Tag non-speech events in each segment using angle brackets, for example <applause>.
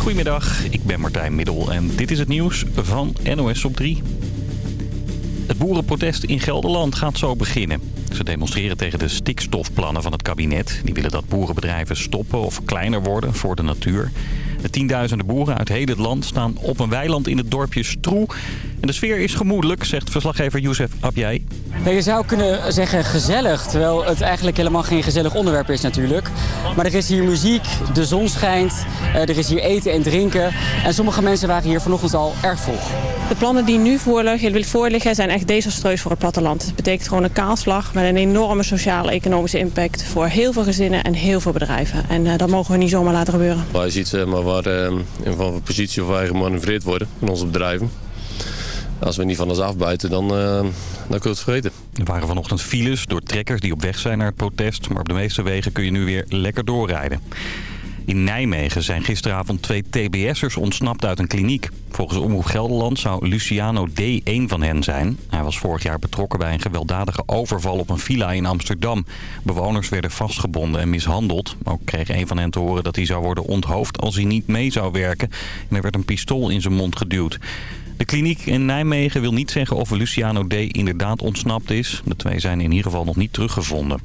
Goedemiddag, ik ben Martijn Middel en dit is het nieuws van NOS op 3. Het boerenprotest in Gelderland gaat zo beginnen. Ze demonstreren tegen de stikstofplannen van het kabinet. Die willen dat boerenbedrijven stoppen of kleiner worden voor de natuur. De tienduizenden boeren uit heel het land staan op een weiland in het dorpje Stroe. En de sfeer is gemoedelijk, zegt verslaggever Youssef Abjai. je zou kunnen zeggen gezellig, terwijl het eigenlijk helemaal geen gezellig onderwerp is natuurlijk. Maar er is hier muziek, de zon schijnt, eh, er is hier eten en drinken. En sommige mensen waren hier vanochtend al erg vroeg. De plannen die nu voorliggen zijn echt desastreus voor het platteland. Het betekent gewoon een kaalslag met een enorme sociale economische impact... voor heel veel gezinnen en heel veel bedrijven. En uh, dat mogen we niet zomaar laten gebeuren. Je ziet zeg maar, waar uh, in van positie of wij gemanoeuvreerd worden in onze bedrijven. Als we niet van ons afbuiten, dan, uh, dan kun je het vergeten. Er waren vanochtend files door trekkers die op weg zijn naar het protest. Maar op de meeste wegen kun je nu weer lekker doorrijden. In Nijmegen zijn gisteravond twee TBS'ers ontsnapt uit een kliniek. Volgens Omroep Gelderland zou Luciano D. een van hen zijn. Hij was vorig jaar betrokken bij een gewelddadige overval op een villa in Amsterdam. Bewoners werden vastgebonden en mishandeld. Ook kreeg een van hen te horen dat hij zou worden onthoofd als hij niet mee zou werken. En er werd een pistool in zijn mond geduwd. De kliniek in Nijmegen wil niet zeggen of Luciano D. inderdaad ontsnapt is. De twee zijn in ieder geval nog niet teruggevonden.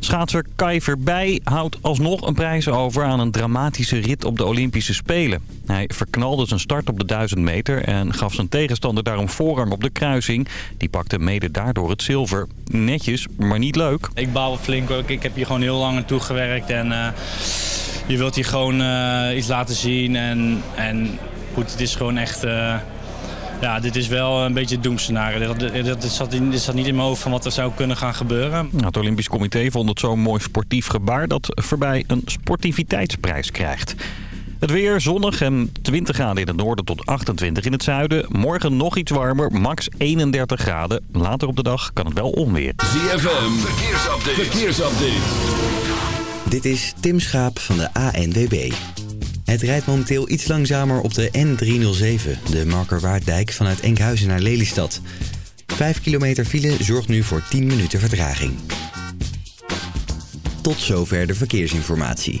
Schaatser Kai Verbij houdt alsnog een prijs over aan een dramatische rit op de Olympische Spelen. Hij verknalde zijn start op de 1000 meter en gaf zijn tegenstander daarom voorrang op de kruising. Die pakte mede daardoor het zilver. Netjes, maar niet leuk. Ik baal flink ook. Ik heb hier gewoon heel lang naartoe gewerkt en uh, je wilt hier gewoon uh, iets laten zien. En, en goed, het is gewoon echt... Uh, ja, dit is wel een beetje het doemscenario. Dat, zat, dit zat niet in mijn hoofd van wat er zou kunnen gaan gebeuren. het Olympisch Comité vond het zo'n mooi sportief gebaar... dat voorbij een sportiviteitsprijs krijgt. Het weer zonnig en 20 graden in het noorden tot 28 in het zuiden. Morgen nog iets warmer, max 31 graden. Later op de dag kan het wel onweer. ZFM, verkeersupdate. verkeersupdate. Dit is Tim Schaap van de ANWB. Het rijdt momenteel iets langzamer op de N307, de Markerwaarddijk vanuit Enkhuizen naar Lelystad. 5 kilometer file zorgt nu voor 10 minuten vertraging. Tot zover de verkeersinformatie.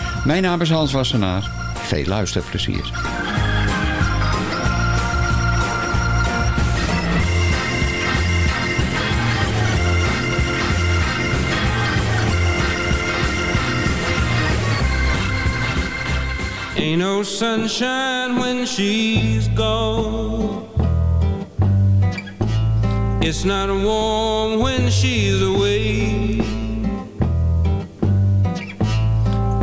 mijn naam is Hans Wassenaar. Veel luisterplezier. Ain't no sunshine when she's gone It's not warm when she's away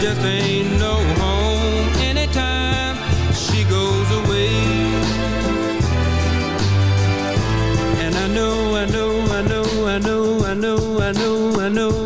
just ain't no home anytime she goes away. And I know, I know, I know, I know, I know, I know, I know.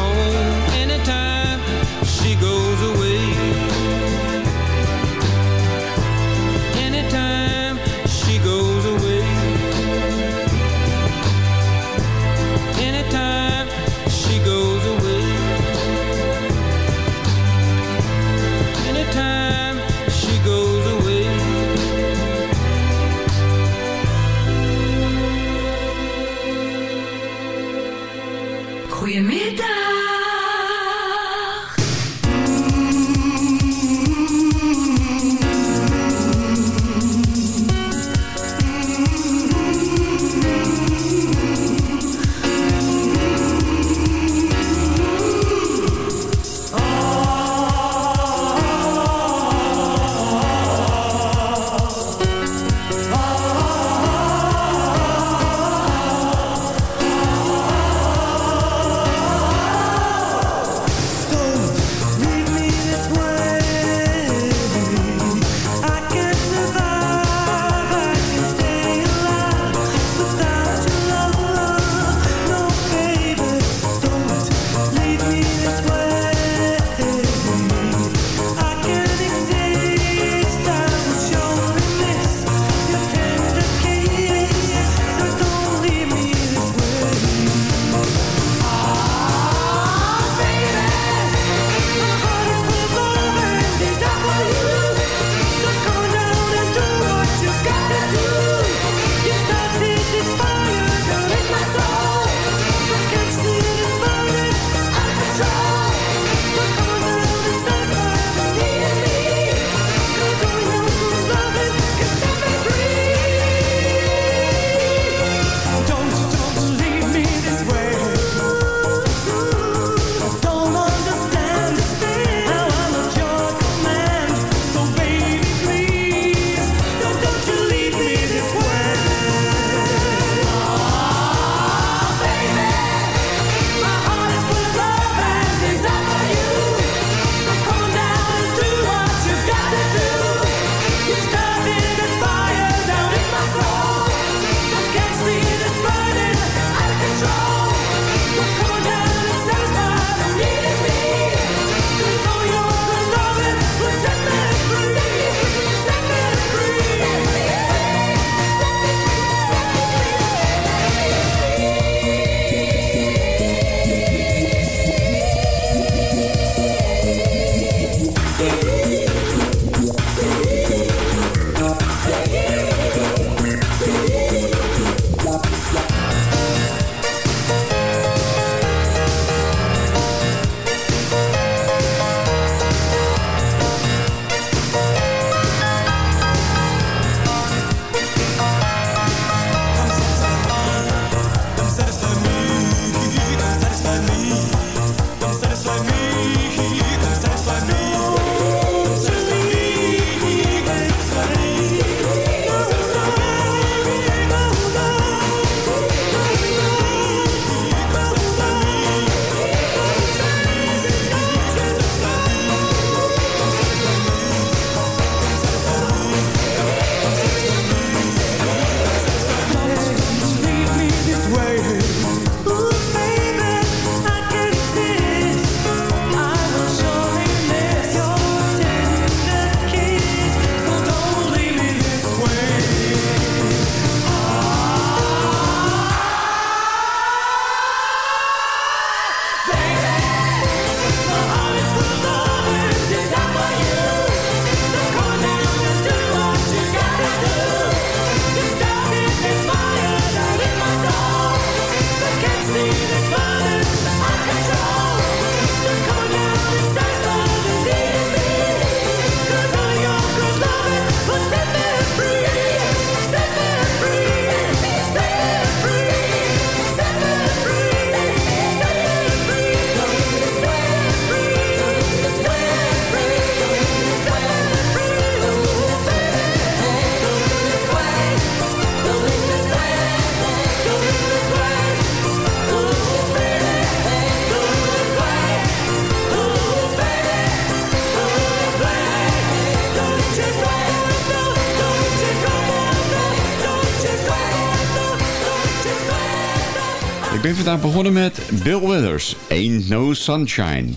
Vandaag begonnen met Bill Withers, Ain't No Sunshine.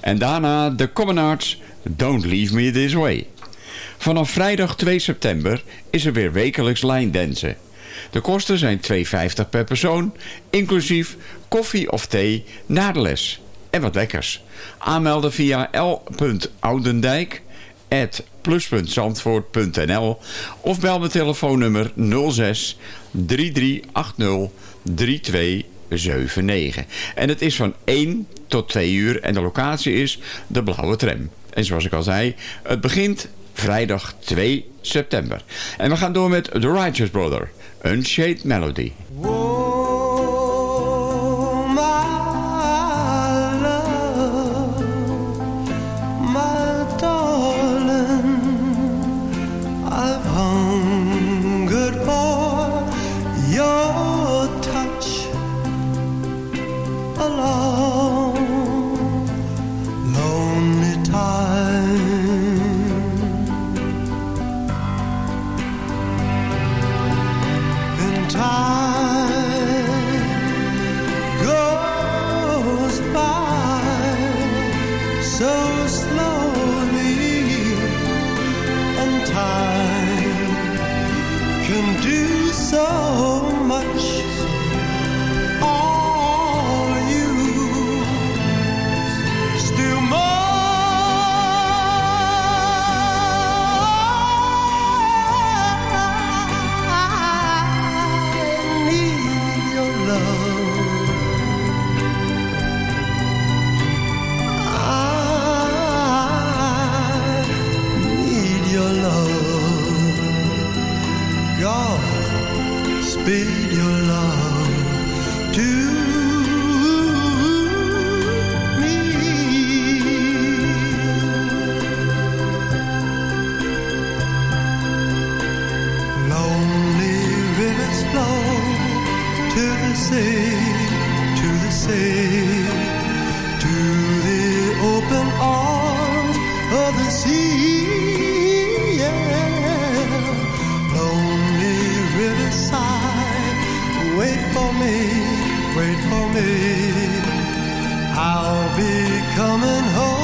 En daarna The Common Arts, Don't Leave Me This Way. Vanaf vrijdag 2 september is er weer wekelijks lijndansen. De kosten zijn 2,50 per persoon, inclusief koffie of thee na de les. En wat lekkers. Aanmelden via l.oudendijk plus.zandvoort.nl of bel mijn telefoonnummer 06 3380 3279. En het is van 1 tot 2 uur en de locatie is de Blauwe Tram. En zoals ik al zei, het begint vrijdag 2 september. En we gaan door met The Righteous Brother, Unshade Melody. I'll be coming home.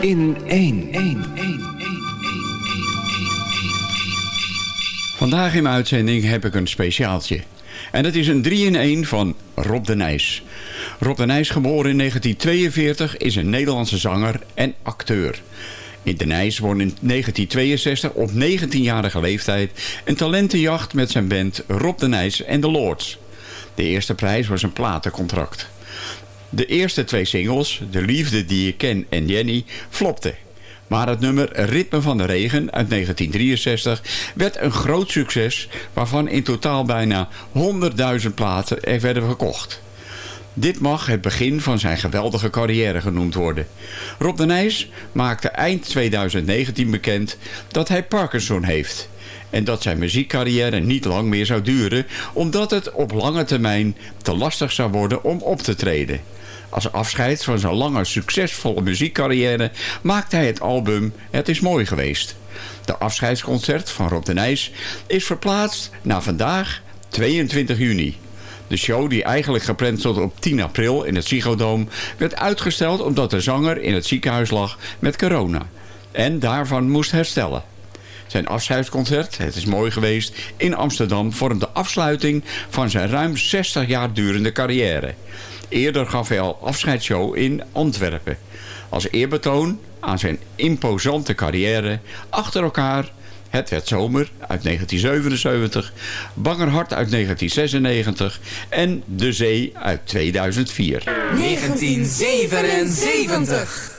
In 1. Vandaag in mijn uitzending heb ik een speciaaltje. En dat is een 3-in-1 van Rob de Nijs. Rob de Nijs, geboren in 1942, is een Nederlandse zanger en acteur. In de Nijs won in 1962 op 19-jarige leeftijd een talentenjacht met zijn band Rob de Nijs en de Lords. De eerste prijs was een platencontract. De eerste twee singles, De Liefde die je ken en Jenny, flopten. Maar het nummer Ritme van de Regen uit 1963 werd een groot succes... waarvan in totaal bijna 100.000 platen er werden verkocht. Dit mag het begin van zijn geweldige carrière genoemd worden. Rob de Nijs maakte eind 2019 bekend dat hij Parkinson heeft... en dat zijn muziekcarrière niet lang meer zou duren... omdat het op lange termijn te lastig zou worden om op te treden... Als afscheid van zijn lange succesvolle muziekcarrière maakte hij het album Het is mooi geweest. De afscheidsconcert van Rob de Nijs is verplaatst naar vandaag 22 juni. De show, die eigenlijk gepland stond op 10 april in het Ziggo werd uitgesteld omdat de zanger in het ziekenhuis lag met corona. En daarvan moest herstellen. Zijn afscheidsconcert, Het is mooi geweest, in Amsterdam vormt de afsluiting van zijn ruim 60 jaar durende carrière. Eerder gaf hij al afscheidsshow in Antwerpen. Als eerbetoon aan zijn imposante carrière achter elkaar het werd zomer uit 1977, Bangerhart uit 1996 en De Zee uit 2004. 1977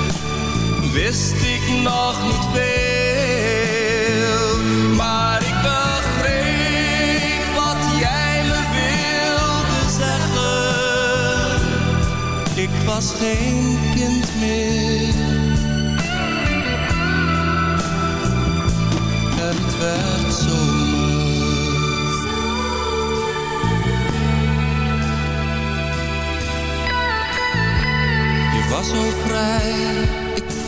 wist ik nog niet veel. Maar ik begreep wat jij me wilde zeggen. Ik was geen kind meer. Het werd zomer. was zo vrij,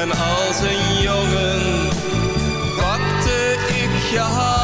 En als een jongen pakte ik je hand.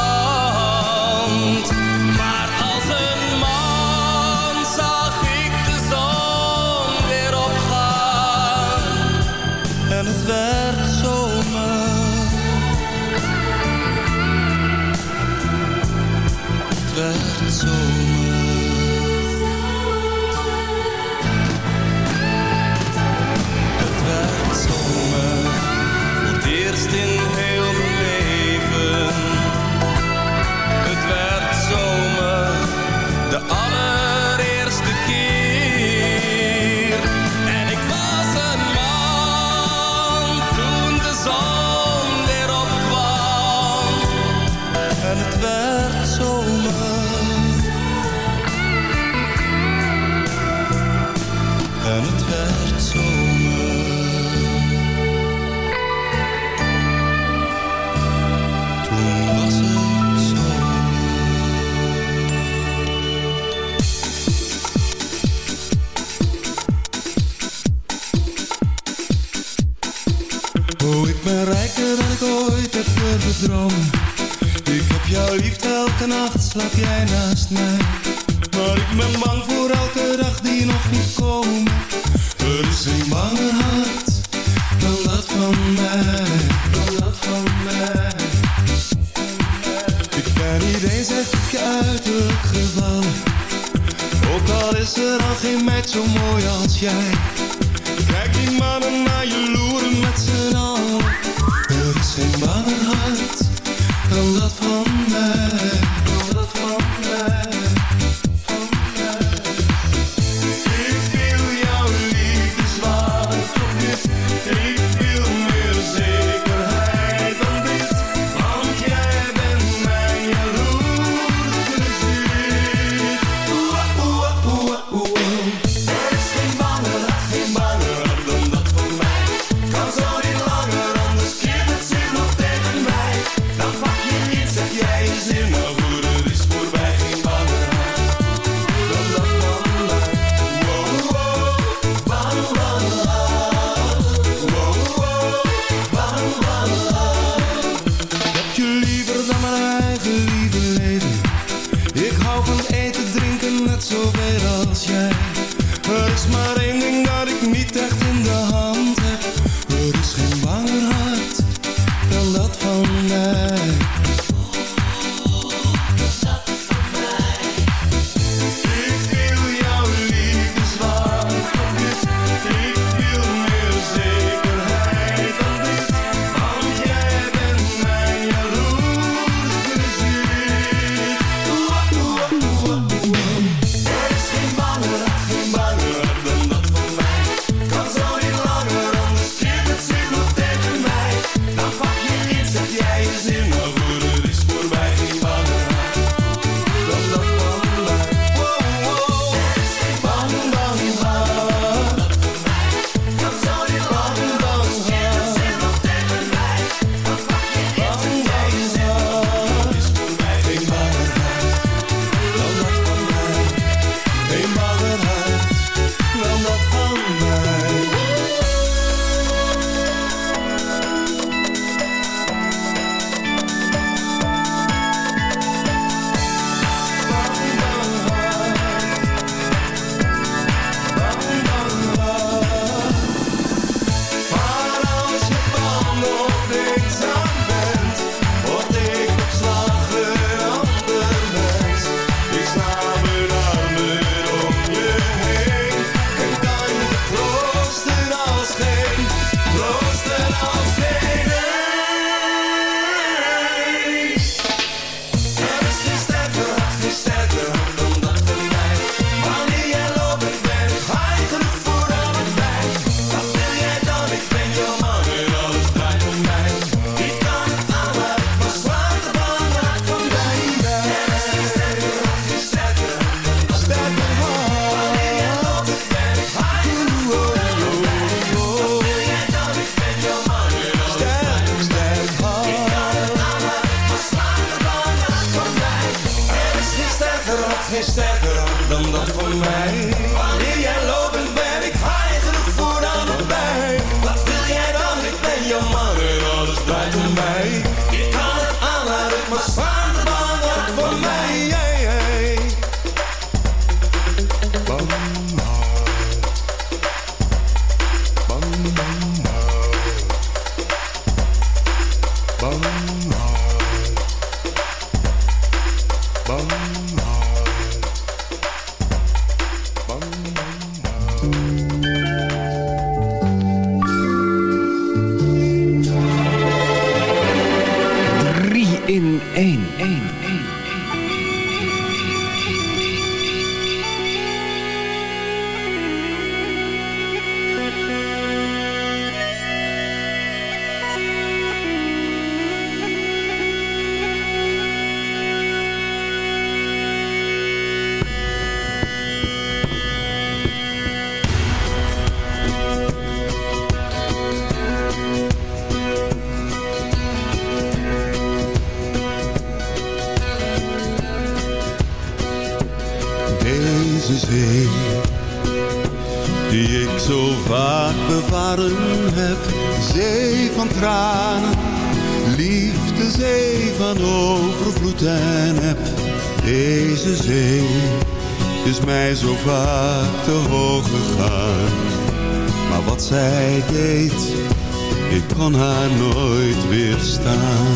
Ik kon haar nooit weerstaan.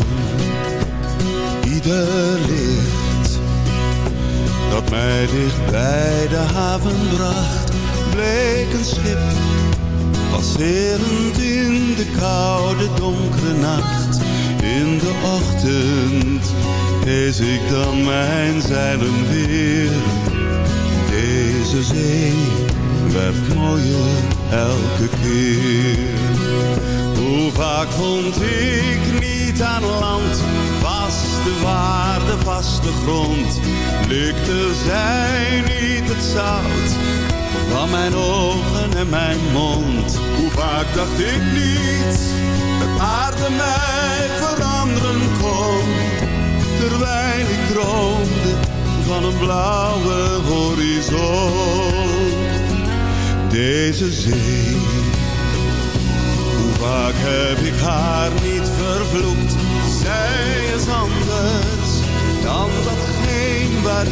Ieder licht dat mij dicht bij de haven bracht, bleek een schip. Passerend in de koude donkere nacht, in de ochtend hees ik dan mijn zeilen weer. Deze zee werd mooier elke keer. Vaak vond ik niet aan land, vaste waarde, vaste grond. Lukte zij niet het zout van mijn ogen en mijn mond. Hoe vaak dacht ik niet dat aarde mij veranderen kon. Terwijl ik droomde van een blauwe horizon. Deze zee, vaak heb ik haar niet vervloekt. Zij is anders dan datgene waar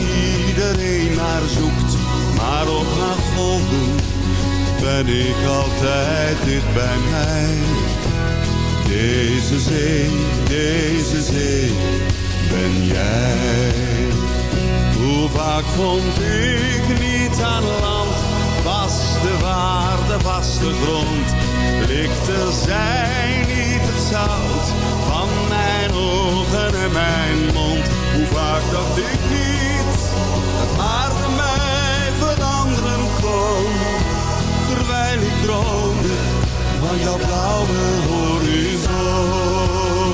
iedereen naar zoekt. Maar op haar golven ben ik altijd dicht bij mij. Deze zee, deze zee, ben jij. Hoe vaak vond ik niet aan land, vaste waarde, vaste grond. Lichtte zij niet het zout van mijn ogen en mijn mond. Hoe vaak dacht ik niet dat aarde mij veranderen kon. Terwijl ik droomde van jouw blauwe horizon.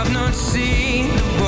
I've not seen. the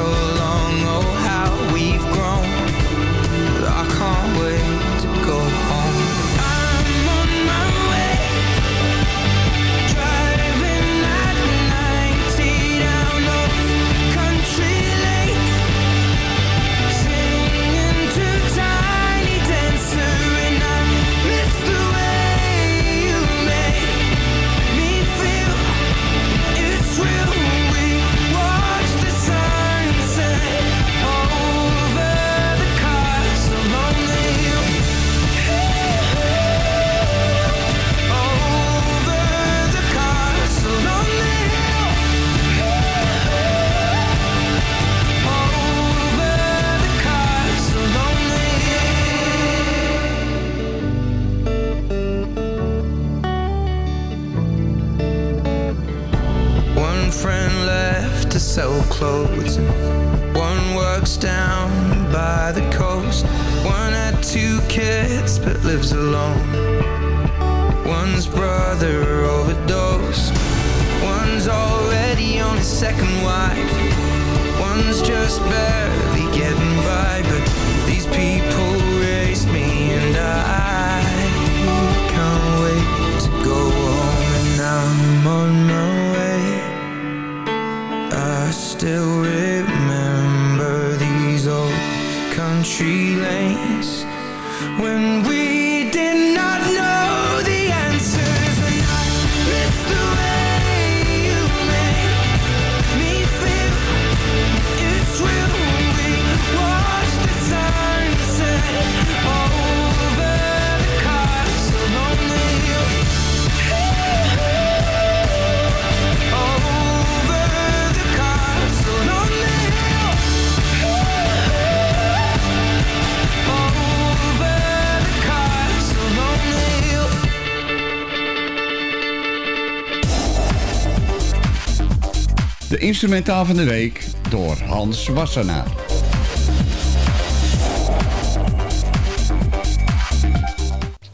soul instrumentaal van de week door Hans Wassenaar.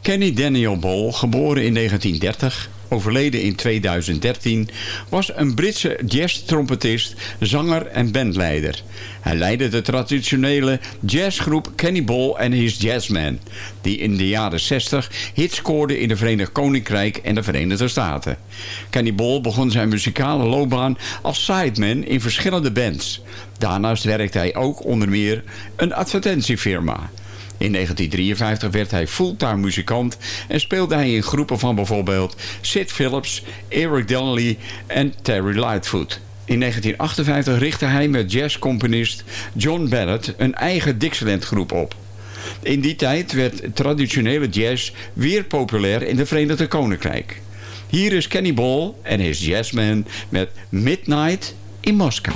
Kenny Daniel Ball, geboren in 1930, overleden in 2013, was een Britse jazz-trompetist, zanger en bandleider. Hij leidde de traditionele jazzgroep Kenny Ball and His Jazzmen, die in de jaren 60 hits scoorde in de Verenigd Koninkrijk en de Verenigde Staten. Kenny Ball begon zijn muzikale loopbaan als sideman in verschillende bands. Daarnaast werkte hij ook onder meer een advertentiefirma. In 1953 werd hij fulltime muzikant en speelde hij in groepen van bijvoorbeeld Sid Phillips, Eric Donnelly en Terry Lightfoot. In 1958 richtte hij met jazzcomponist John Barrett een eigen Dixieland groep op. In die tijd werd traditionele jazz weer populair in de Verenigde Koninkrijk. Hier is Kenny Ball en his jazzman met Midnight in Moskou.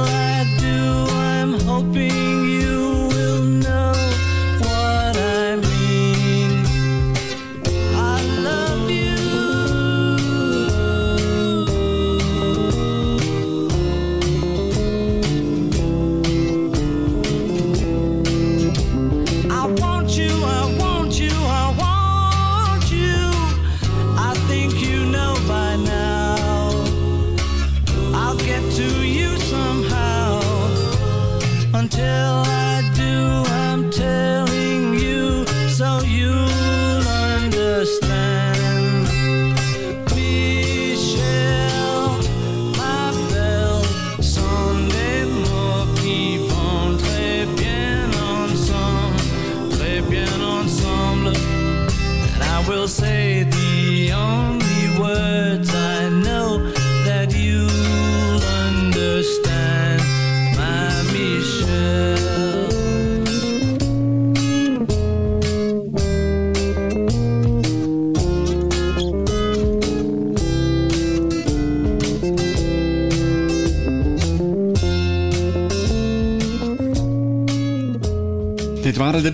I do, I'm hoping you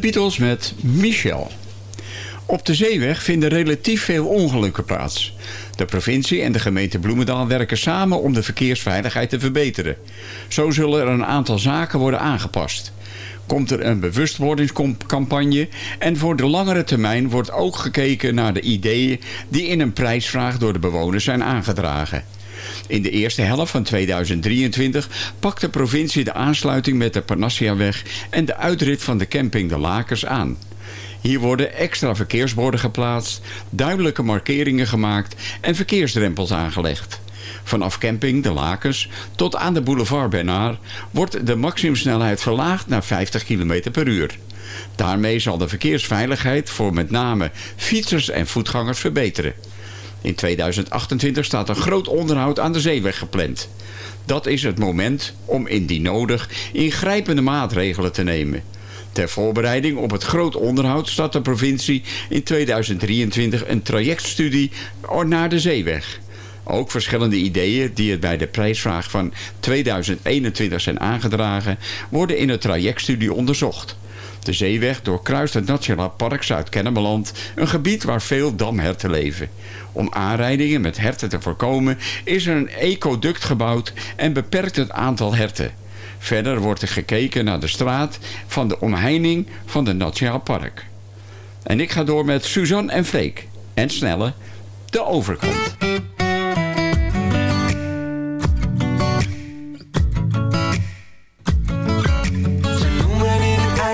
Beatles met Michel. Op de zeeweg vinden relatief veel ongelukken plaats. De provincie en de gemeente Bloemendaal werken samen om de verkeersveiligheid te verbeteren. Zo zullen er een aantal zaken worden aangepast. Komt er een bewustwordingscampagne en voor de langere termijn wordt ook gekeken naar de ideeën die in een prijsvraag door de bewoners zijn aangedragen. In de eerste helft van 2023 pakt de provincie de aansluiting met de Parnassiaweg en de uitrit van de camping De Lakers aan. Hier worden extra verkeersborden geplaatst, duidelijke markeringen gemaakt en verkeersdrempels aangelegd. Vanaf camping De Lakers tot aan de boulevard Bernard wordt de maximumsnelheid verlaagd naar 50 km per uur. Daarmee zal de verkeersveiligheid voor met name fietsers en voetgangers verbeteren. In 2028 staat een groot onderhoud aan de zeeweg gepland. Dat is het moment om indien nodig ingrijpende maatregelen te nemen. Ter voorbereiding op het groot onderhoud start de provincie in 2023 een trajectstudie naar de zeeweg. Ook verschillende ideeën die het bij de prijsvraag van 2021 zijn aangedragen... worden in de trajectstudie onderzocht. De zeeweg doorkruist het Nationaal Park Zuid-Kennemerland... een gebied waar veel damherten leven. Om aanrijdingen met herten te voorkomen is er een ecoduct gebouwd... en beperkt het aantal herten. Verder wordt er gekeken naar de straat van de omheining van het Nationaal Park. En ik ga door met Suzanne en Freek. En Snelle, de overkant.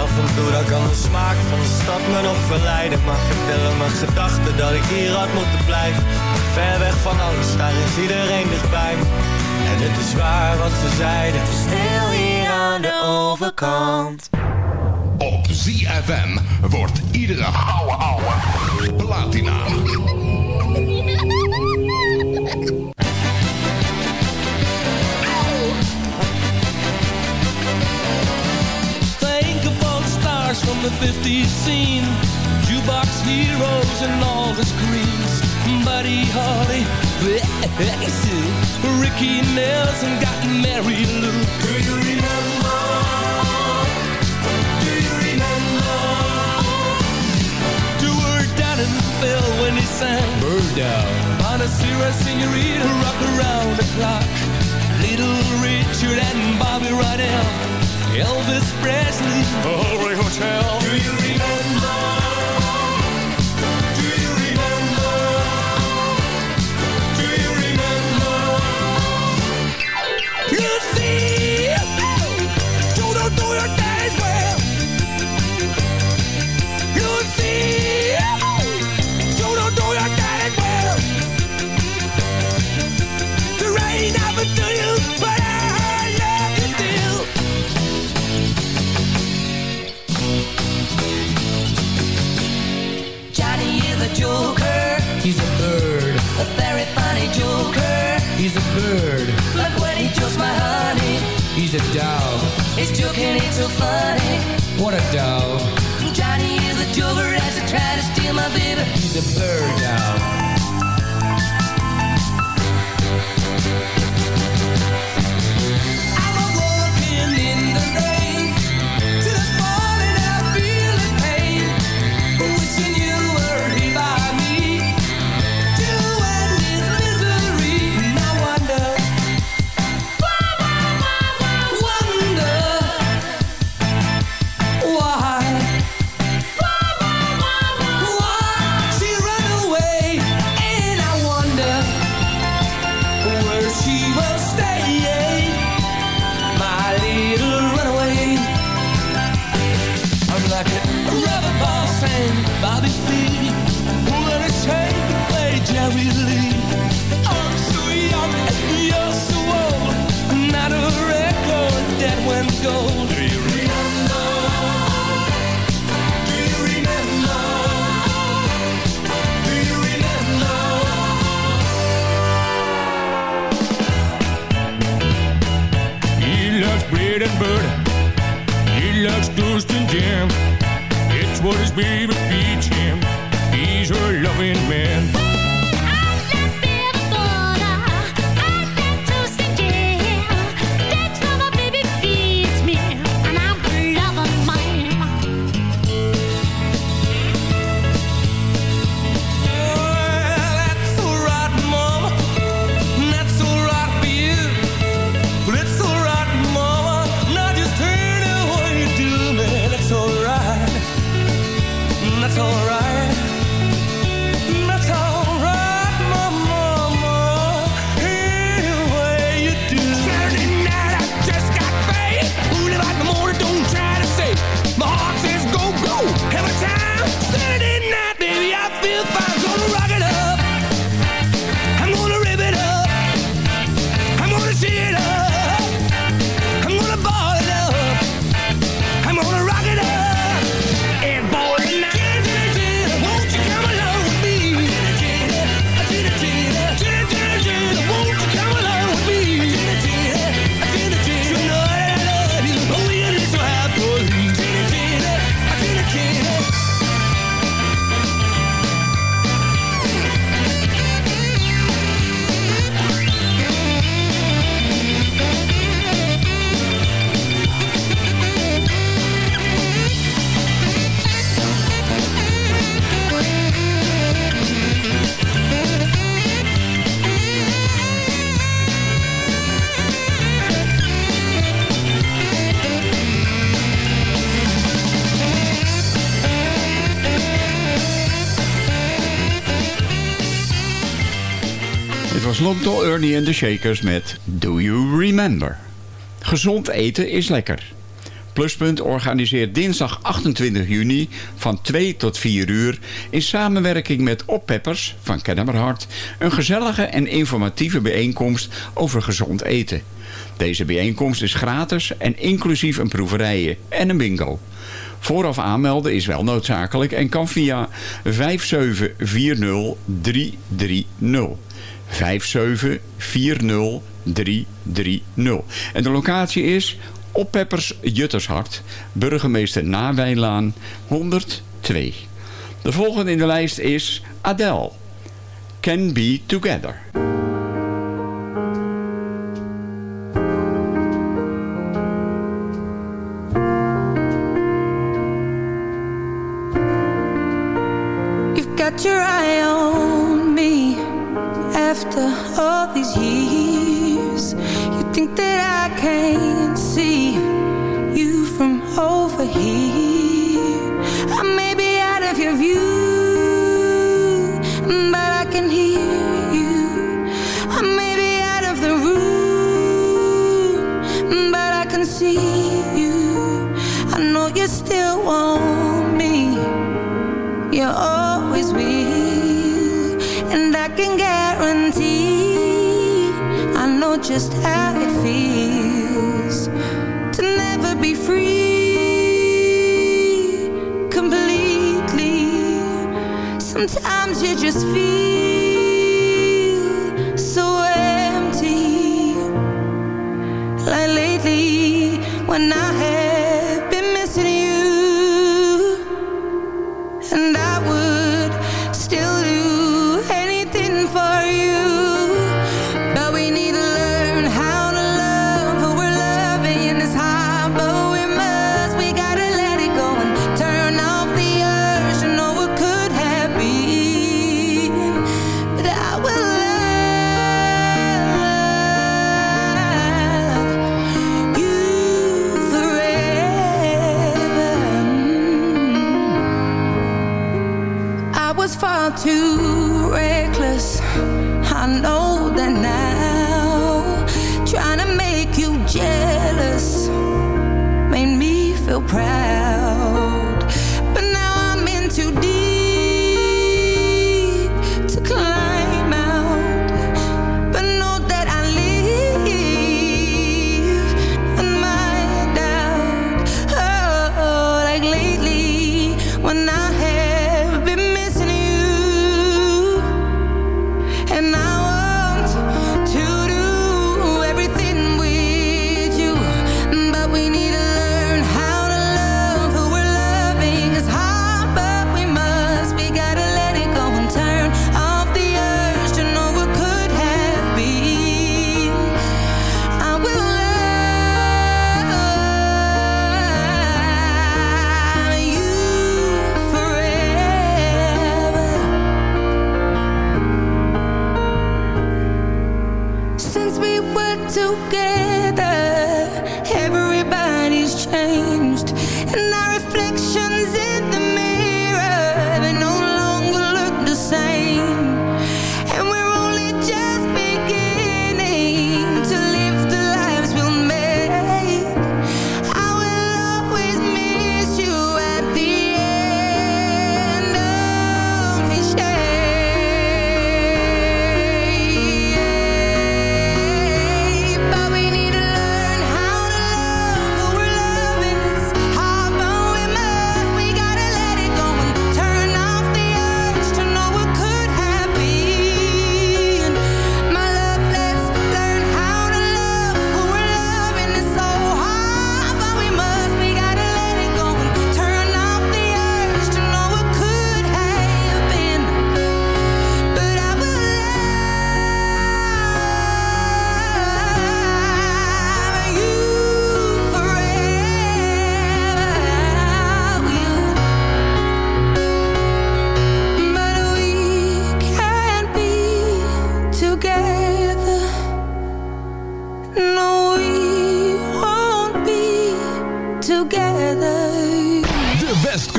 af en toe dan kan de smaak van de stad me nog verleiden. Maar vertellen mijn gedachten dat ik hier had moeten blijven. Ver weg van alles, daar is iedereen dichtbij me. En het is waar wat ze zeiden. Stil hier aan de overkant. Op ZFM wordt iedere ouwe ouwe platina. From the 50s scene. Jukebox heroes and all the screens. Buddy Holly, <laughs> Ricky Nelson got Mary Lou. Do you remember? Do you remember? Stuart Dunn fell when he sang. Bird down. Bonacera, Senorita, rock around the clock. Little Richard and Bobby Rydell Elvis Presley, Hallway Hotel. Do you remember? He's a dog. His joking ain't so funny. What a dog. Johnny is a joker as he try to steal my baby. He's a bird dog. En de Shakers met Do You Remember. Gezond eten is lekker. Pluspunt organiseert dinsdag 28 juni van 2 tot 4 uur... in samenwerking met Oppeppers van Kennemerhart... een gezellige en informatieve bijeenkomst over gezond eten. Deze bijeenkomst is gratis en inclusief een proeverijen en een bingo. Vooraf aanmelden is wel noodzakelijk en kan via 5740330. 5740330. En de locatie is Oppeppers Juttershart, burgemeester Nawijnlaan 102. De volgende in de lijst is Adele. Can Be Together. You've got your eye on me after all these years. You think that I can't see you from over here. I may be out of your view, but I can hear you. I may be out of the room, but I can see you. I know you still want me. You're always will, and I can guarantee I know just how it feels to never be free completely. Sometimes you just feel so empty, like lately when I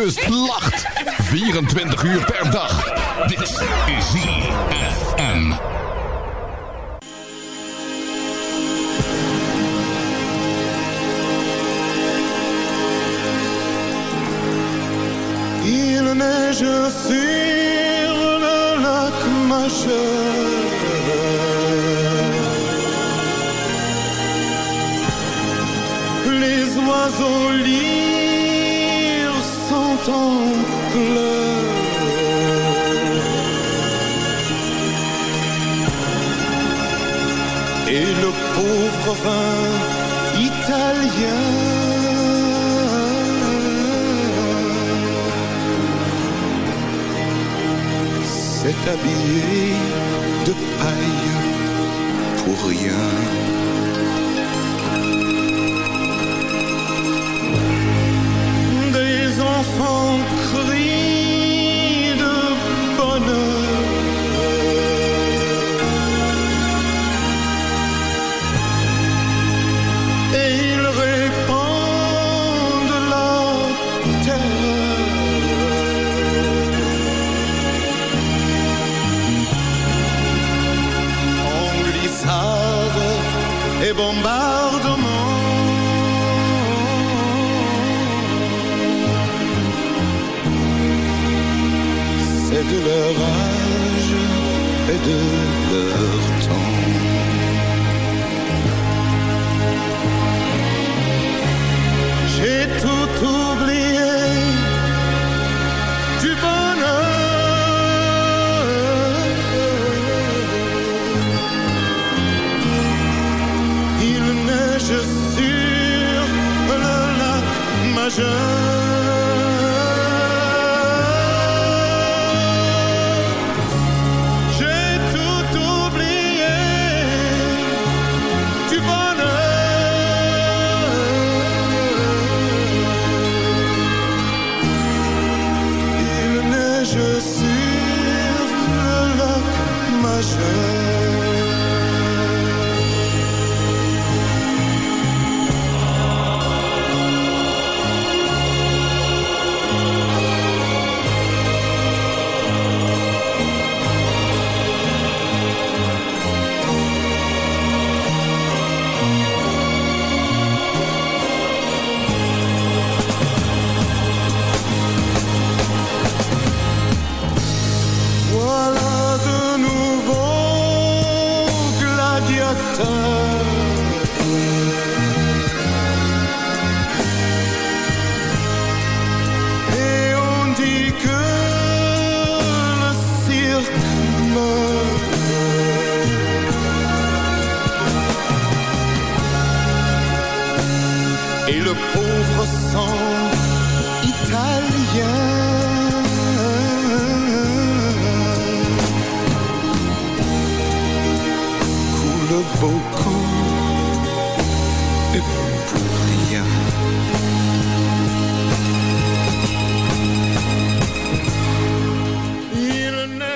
kust lacht. 24 uur per dag. Dit is ZFM. Il neige sur le lac Macheur. Les oiseaux libres et le pauvre vin italien. s'est habillé de paille pour rien. do.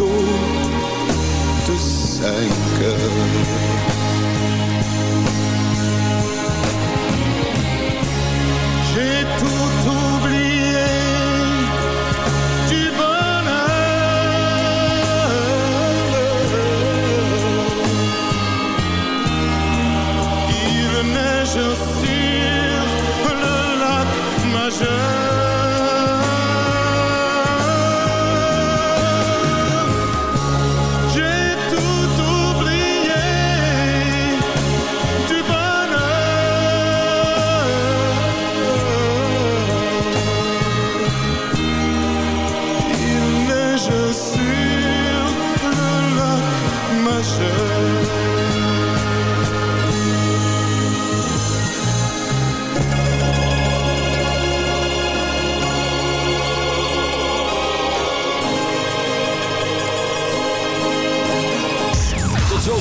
toe te.